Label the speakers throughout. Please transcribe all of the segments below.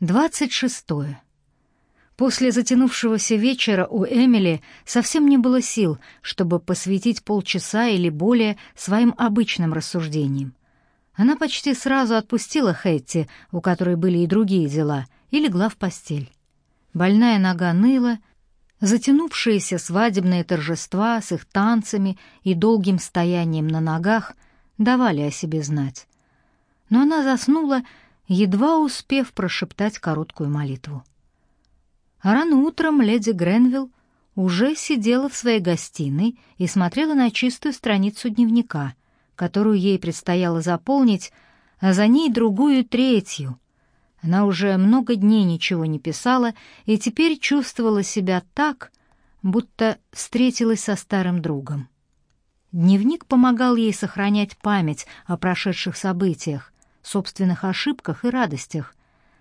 Speaker 1: Двадцать шестое. После затянувшегося вечера у Эмили совсем не было сил, чтобы посвятить полчаса или более своим обычным рассуждениям. Она почти сразу отпустила Хэтти, у которой были и другие дела, и легла в постель. Больная нога ныла, затянувшиеся свадебные торжества с их танцами и долгим стоянием на ногах давали о себе знать. Но она заснула, едва успев прошептать короткую молитву. А рано утром леди Гренвилл уже сидела в своей гостиной и смотрела на чистую страницу дневника, которую ей предстояло заполнить, а за ней другую третью. Она уже много дней ничего не писала и теперь чувствовала себя так, будто встретилась со старым другом. Дневник помогал ей сохранять память о прошедших событиях, собственных ошибках и радостях.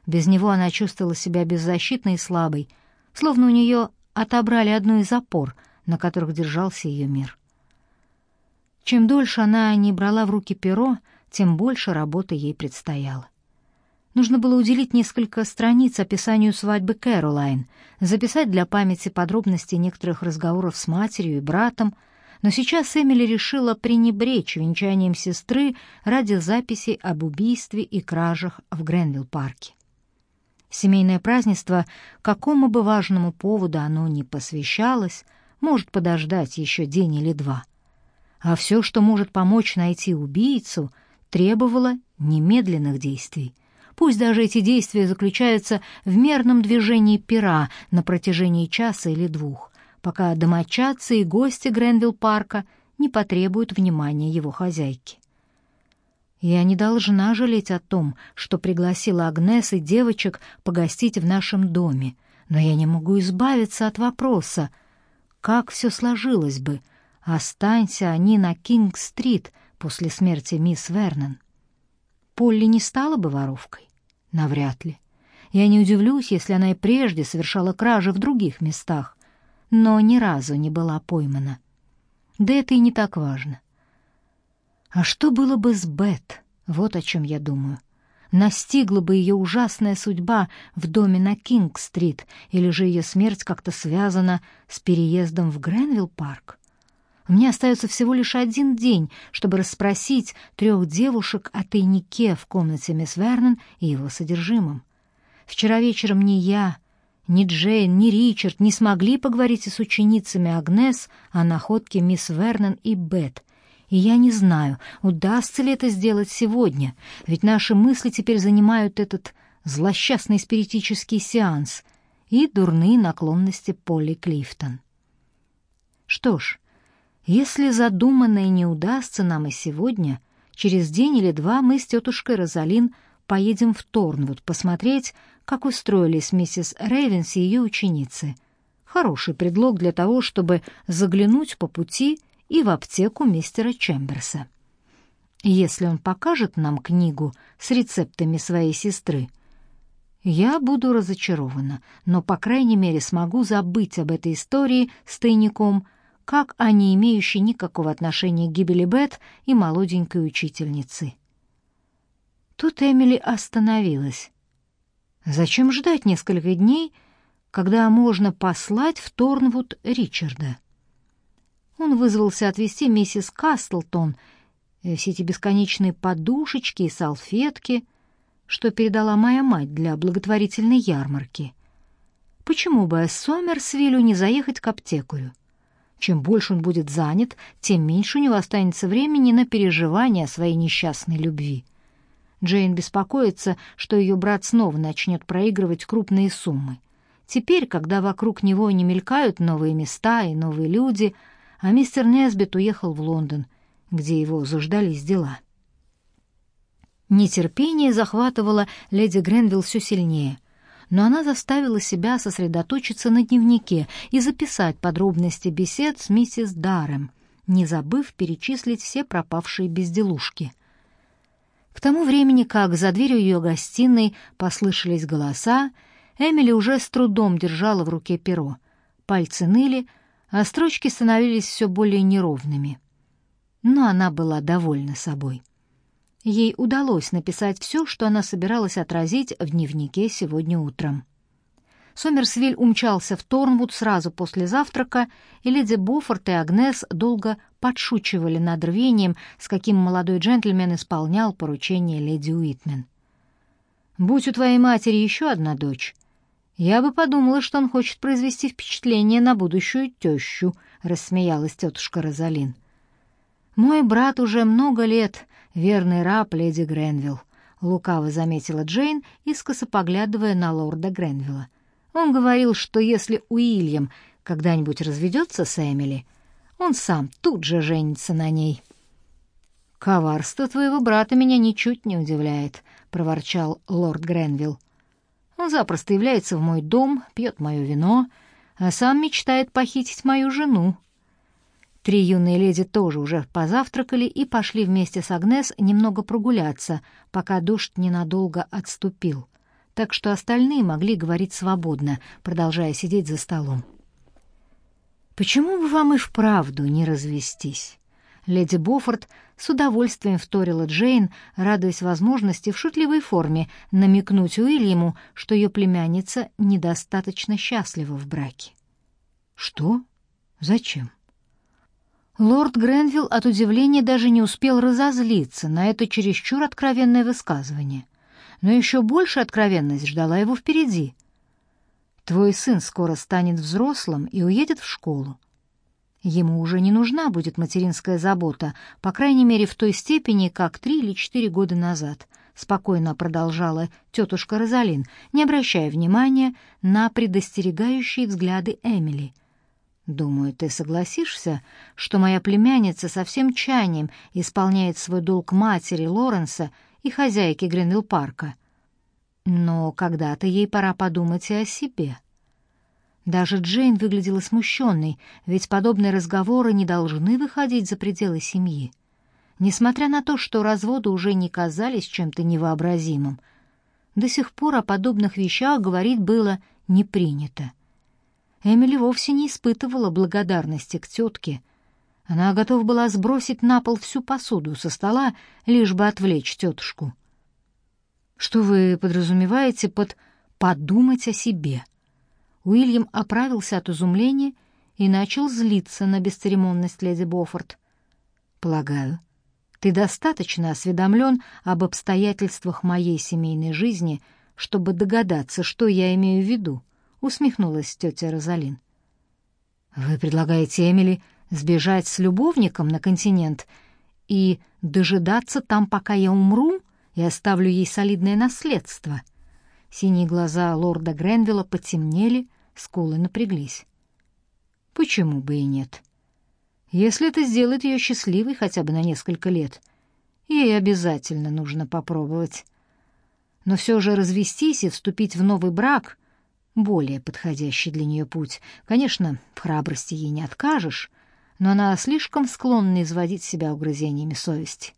Speaker 1: Без него она чувствовала себя беззащитной и слабой, словно у нее отобрали одну из опор, на которых держался ее мир. Чем дольше она не брала в руки перо, тем больше работы ей предстояло. Нужно было уделить несколько страниц описанию свадьбы Кэролайн, записать для памяти подробности некоторых разговоров с матерью и братом, но сейчас Эмили решила пренебречь венчанием сестры ради записи об убийстве и кражах в Гренвилл-парке. Семейное празднество, какому бы важному поводу оно ни посвящалось, может подождать еще день или два. А все, что может помочь найти убийцу, требовало немедленных действий. Пусть даже эти действия заключаются в мерном движении пера на протяжении часа или двух, пока домочадцы и гости Гренвилл-парка не потребуют внимания его хозяйки. Я не должна жалеть о том, что пригласила Агнес и девочек погостить в нашем доме, но я не могу избавиться от вопроса, как все сложилось бы, останься они на Кинг-стрит после смерти мисс Вернон. Полли не стала бы воровкой? Навряд ли. Я не удивлюсь, если она и прежде совершала кражи в других местах, но ни разу не была поймана. Да это и не так важно. А что было бы с Бет? Вот о чем я думаю. Настигла бы ее ужасная судьба в доме на Кинг-стрит, или же ее смерть как-то связана с переездом в Гренвилл-парк? Мне остается всего лишь один день, чтобы расспросить трех девушек о тайнике в комнате мисс Вернон и его содержимом. Вчера вечером ни я, ни Джейн, ни Ричард не смогли поговорить с ученицами Агнес о находке мисс Вернон и Бет, и я не знаю, удастся ли это сделать сегодня, ведь наши мысли теперь занимают этот злосчастный спиритический сеанс и дурные наклонности Полли Клифтон. Что ж, если задуманное не удастся нам и сегодня, через день или два мы с тетушкой Розалин поедем в Торнвуд посмотреть, как устроились миссис Рейвенс и ее ученицы. Хороший предлог для того, чтобы заглянуть по пути и в аптеку мистера Чемберса. Если он покажет нам книгу с рецептами своей сестры, я буду разочарована, но, по крайней мере, смогу забыть об этой истории с тайником, как о не имеющей никакого отношения к гибели Бет и молоденькой учительницы. Тут Эмили остановилась. Зачем ждать несколько дней, когда можно послать в Торнвуд Ричарда? Он вызвался отвезти миссис Кастлтон э, все эти бесконечные подушечки и салфетки, что передала моя мать для благотворительной ярмарки. Почему бы Сомерсвиллю не заехать к аптекарю? Чем больше он будет занят, тем меньше у него останется времени на переживания своей несчастной любви. Джейн беспокоится, что ее брат снова начнет проигрывать крупные суммы. Теперь, когда вокруг него не мелькают новые места и новые люди, а мистер Несбит уехал в Лондон, где его заждались дела. Нетерпение захватывало леди Гренвилл все сильнее, но она заставила себя сосредоточиться на дневнике и записать подробности бесед с миссис Дарем, не забыв перечислить все пропавшие безделушки — к тому времени, как за дверью ее гостиной послышались голоса, Эмили уже с трудом держала в руке перо. Пальцы ныли, а строчки становились все более неровными. Но она была довольна собой. ей удалось написать все, что она собиралась отразить в дневнике сегодня утром. Сомерсвиль умчался в Торнвуд сразу после завтрака, и леди Боффорд и Агнес долго подшучивали над рвением, с каким молодой джентльмен исполнял поручение леди Уитмен. «Будь у твоей матери еще одна дочь, я бы подумала, что он хочет произвести впечатление на будущую тещу», — рассмеялась тетушка Розалин. «Мой брат уже много лет верный раб леди Гренвилл», — лукаво заметила Джейн, искоса поглядывая на лорда Гренвилла. Он говорил, что если Уильям когда-нибудь разведется с Эмили, он сам тут же женится на ней. «Коварство твоего брата меня ничуть не удивляет», — проворчал лорд Гренвилл. «Он запросто является в мой дом, пьет мое вино, а сам мечтает похитить мою жену». Три юные леди тоже уже позавтракали и пошли вместе с Агнес немного прогуляться, пока дождь ненадолго отступил так что остальные могли говорить свободно, продолжая сидеть за столом. «Почему бы вам и вправду не развестись?» Леди Боффорд с удовольствием вторила Джейн, радуясь возможности в шутливой форме намекнуть Уильяму, что ее племянница недостаточно счастлива в браке. «Что? Зачем?» Лорд Гренвилл от удивления даже не успел разозлиться на это чересчур откровенное высказывание — но еще больше откровенность ждала его впереди. Твой сын скоро станет взрослым и уедет в школу. Ему уже не нужна будет материнская забота, по крайней мере, в той степени, как три или четыре года назад, спокойно продолжала тетушка Розалин, не обращая внимания на предостерегающие взгляды Эмили. Думаю, ты согласишься, что моя племянница со всем чаянием исполняет свой долг матери Лоренса и хозяйки Гринвилл-парка. Но когда-то ей пора подумать и о себе. Даже Джейн выглядела смущенной, ведь подобные разговоры не должны выходить за пределы семьи. Несмотря на то, что разводы уже не казались чем-то невообразимым, до сих пор о подобных вещах говорить было не принято. Эмили вовсе не испытывала благодарности к тетке — она готова была сбросить на пол всю посуду со стола, лишь бы отвлечь тетушку. «Что вы подразумеваете под «подумать о себе»?» Уильям оправился от изумления и начал злиться на бесцеремонность леди Боффорд. «Полагаю, ты достаточно осведомлен об обстоятельствах моей семейной жизни, чтобы догадаться, что я имею в виду», — усмехнулась тетя Розалин. «Вы предлагаете Эмили сбежать с любовником на континент и дожидаться там, пока я умру и оставлю ей солидное наследство. Синие глаза лорда Гренвилла потемнели, скулы напряглись. Почему бы и нет? Если это сделает ее счастливой хотя бы на несколько лет, ей обязательно нужно попробовать. Но все же развестись и вступить в новый брак — более подходящий для нее путь. Конечно, в храбрости ей не откажешь, но она слишком склонна изводить себя угрызениями совести.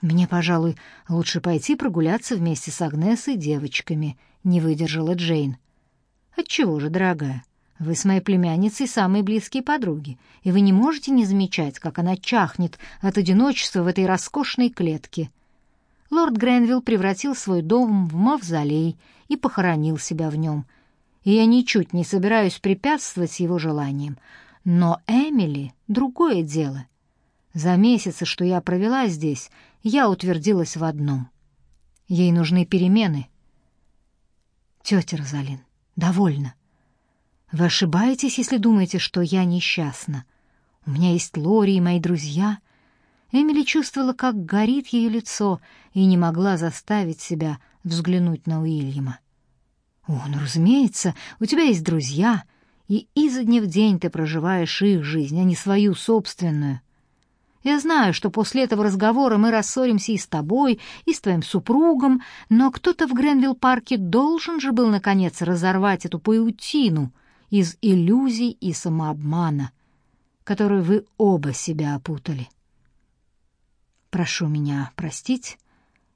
Speaker 1: «Мне, пожалуй, лучше пойти прогуляться вместе с Агнесой и девочками», — не выдержала Джейн. «Отчего же, дорогая? Вы с моей племянницей самые близкие подруги, и вы не можете не замечать, как она чахнет от одиночества в этой роскошной клетке». Лорд Гренвилл превратил свой дом в мавзолей и похоронил себя в нем, и я ничуть не собираюсь препятствовать его желаниям, но Эмили — другое дело. За месяцы, что я провела здесь, я утвердилась в одном. Ей нужны перемены. Тетя Розалин, довольно. Вы ошибаетесь, если думаете, что я несчастна. У меня есть Лори и мои друзья. Эмили чувствовала, как горит ее лицо, и не могла заставить себя взглянуть на Уильяма. «О, ну, разумеется, у тебя есть друзья», и изо дня в день ты проживаешь их жизнь, а не свою собственную. Я знаю, что после этого разговора мы рассоримся и с тобой, и с твоим супругом, но кто-то в Гренвилл-парке должен же был, наконец, разорвать эту паутину из иллюзий и самообмана, которую вы оба себя опутали. Прошу меня простить,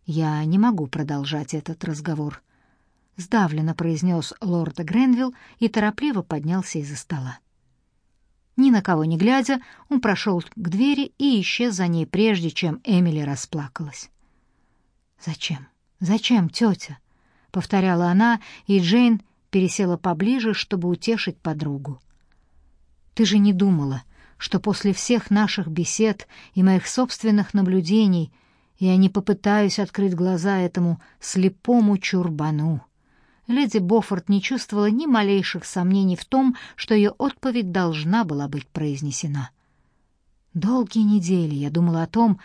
Speaker 1: я не могу продолжать этот разговор. — сдавленно произнес лорд Гренвилл и торопливо поднялся из-за стола. Ни на кого не глядя, он прошел к двери и исчез за ней, прежде чем Эмили расплакалась. «Зачем? Зачем, тетя?» — повторяла она, и Джейн пересела поближе, чтобы утешить подругу. «Ты же не думала, что после всех наших бесед и моих собственных наблюдений я не попытаюсь открыть глаза этому слепому чурбану?» Леди Боффорд не чувствовала ни малейших сомнений в том, что ее отповедь должна была быть произнесена. Долгие недели я думала о том,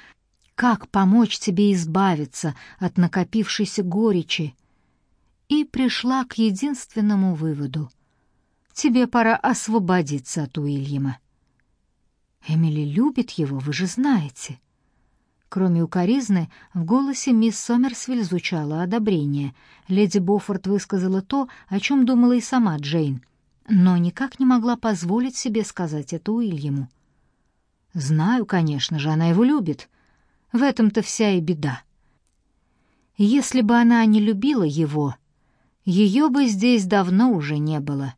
Speaker 1: как помочь тебе избавиться от накопившейся горечи, и пришла к единственному выводу. Тебе пора освободиться от Уильяма. Эмили любит его, вы же знаете. Кроме укоризны, в голосе мисс Сомерсвиль звучало одобрение. Леди Боффорд высказала то, о чем думала и сама Джейн, но никак не могла позволить себе сказать это Уильяму. «Знаю, конечно же, она его любит. В этом-то вся и беда. Если бы она не любила его, ее бы здесь давно уже не было.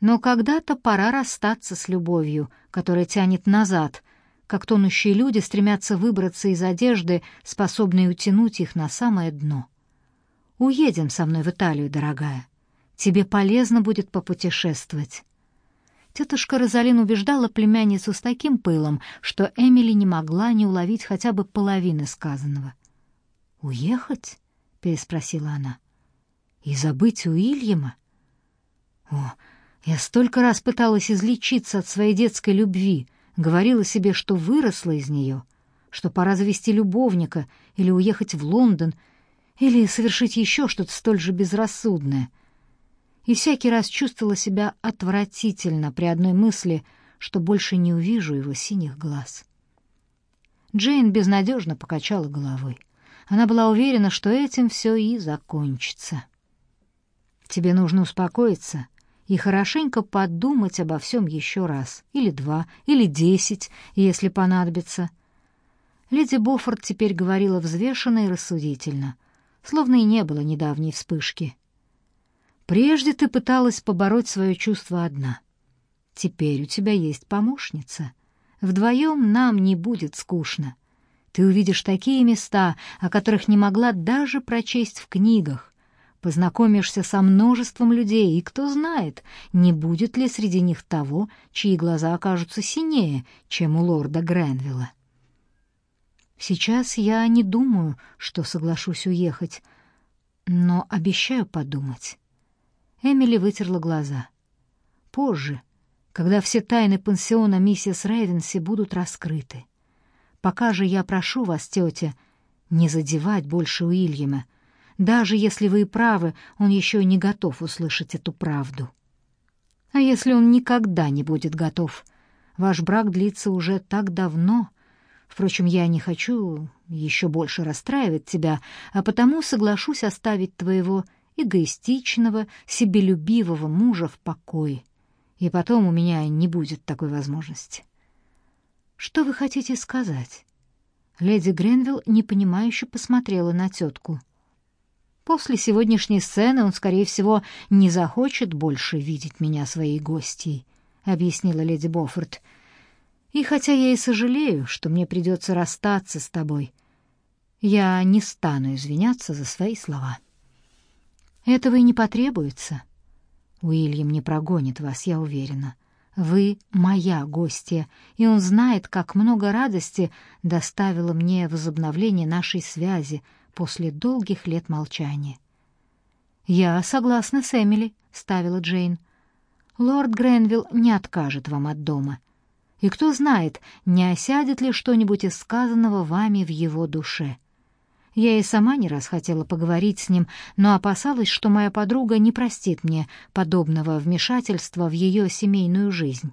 Speaker 1: Но когда-то пора расстаться с любовью, которая тянет назад, как тонущие люди стремятся выбраться из одежды, способной утянуть их на самое дно. «Уедем со мной в Италию, дорогая. Тебе полезно будет попутешествовать». Тетушка Розалин убеждала племянницу с таким пылом, что Эмили не могла не уловить хотя бы половины сказанного. «Уехать?» — переспросила она. «И забыть Уильяма?» «О, я столько раз пыталась излечиться от своей детской любви, говорила себе, что выросла из нее, что пора завести любовника или уехать в Лондон, или совершить еще что-то столь же безрассудное. И всякий раз чувствовала себя отвратительно при одной мысли, что больше не увижу его синих глаз. Джейн безнадежно покачала головой. Она была уверена, что этим все и закончится. «Тебе нужно успокоиться и хорошенько подумать обо всем еще раз, или два, или десять, если понадобится. Леди Боффорд теперь говорила взвешенно и рассудительно, словно и не было недавней вспышки. «Прежде ты пыталась побороть свое чувство одна. Теперь у тебя есть помощница. Вдвоем нам не будет скучно. Ты увидишь такие места, о которых не могла даже прочесть в книгах, познакомишься со множеством людей, и кто знает, не будет ли среди них того, чьи глаза окажутся синее, чем у лорда Гренвилла. Сейчас я не думаю, что соглашусь уехать, но обещаю подумать. Эмили вытерла глаза. Позже, когда все тайны пансиона миссис Рейвенси будут раскрыты. Пока же я прошу вас, тетя, не задевать больше Уильяма, даже если вы и правы, он еще не готов услышать эту правду. А если он никогда не будет готов? Ваш брак длится уже так давно. Впрочем, я не хочу еще больше расстраивать тебя, а потому соглашусь оставить твоего эгоистичного, себелюбивого мужа в покое. И потом у меня не будет такой возможности. Что вы хотите сказать? Леди Гренвилл непонимающе посмотрела на тетку. После сегодняшней сцены он, скорее всего, не захочет больше видеть меня своей гостьей, объяснила леди Боффорд. И хотя я и сожалею, что мне придется расстаться с тобой, я не стану извиняться за свои слова. Этого и не потребуется. Уильям не прогонит вас, я уверена. Вы моя гостья, и он знает, как много радости доставило мне возобновление нашей связи после долгих лет молчания. «Я согласна с Эмили», — ставила Джейн. «Лорд Гренвилл не откажет вам от дома. И кто знает, не осядет ли что-нибудь из сказанного вами в его душе». Я и сама не раз хотела поговорить с ним, но опасалась, что моя подруга не простит мне подобного вмешательства в ее семейную жизнь.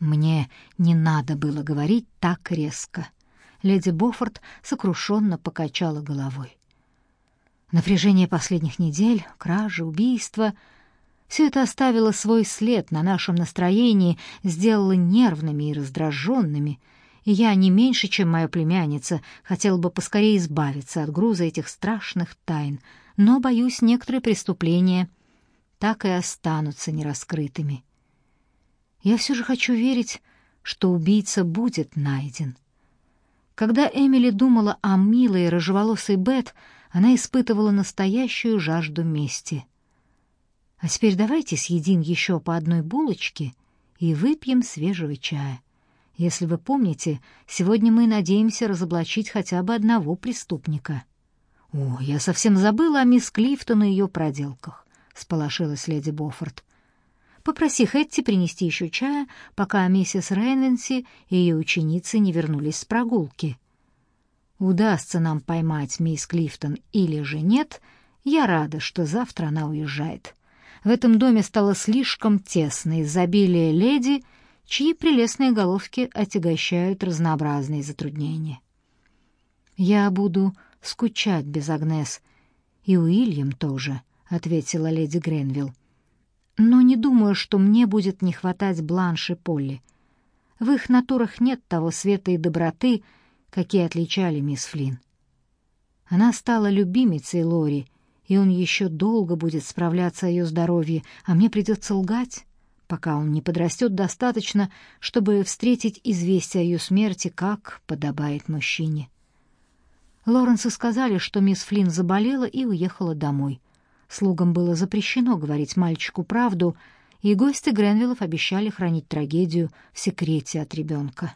Speaker 1: Мне не надо было говорить так резко леди Боффорд сокрушенно покачала головой. Напряжение последних недель, кражи, убийства — все это оставило свой след на нашем настроении, сделало нервными и раздраженными, и я не меньше, чем моя племянница, хотела бы поскорее избавиться от груза этих страшных тайн, но, боюсь, некоторые преступления так и останутся нераскрытыми. Я все же хочу верить, что убийца будет найден. Когда Эмили думала о милой рыжеволосой Бет, она испытывала настоящую жажду мести. А теперь давайте съедим еще по одной булочке и выпьем свежего чая. Если вы помните, сегодня мы надеемся разоблачить хотя бы одного преступника. О, я совсем забыла о мисс Клифтон и ее проделках, сполошилась леди Боффорд. Попроси Хэтти принести еще чая, пока миссис Рейнвенси и ее ученицы не вернулись с прогулки. Удастся нам поймать мисс Клифтон или же нет, я рада, что завтра она уезжает. В этом доме стало слишком тесно из-за обилия леди, чьи прелестные головки отягощают разнообразные затруднения. «Я буду скучать без Агнес, и Уильям тоже», — ответила леди Гренвилл. «Но не думаю, что мне будет не хватать Бланш и Полли. В их натурах нет того света и доброты, какие отличали мисс Флинн. Она стала любимицей Лори, и он еще долго будет справляться о ее здоровье, а мне придется лгать, пока он не подрастет достаточно, чтобы встретить известие о ее смерти, как подобает мужчине. Лоренсу сказали, что мисс Флинн заболела и уехала домой. Слугам было запрещено говорить мальчику правду, и гости Гренвиллов обещали хранить трагедию в секрете от ребенка.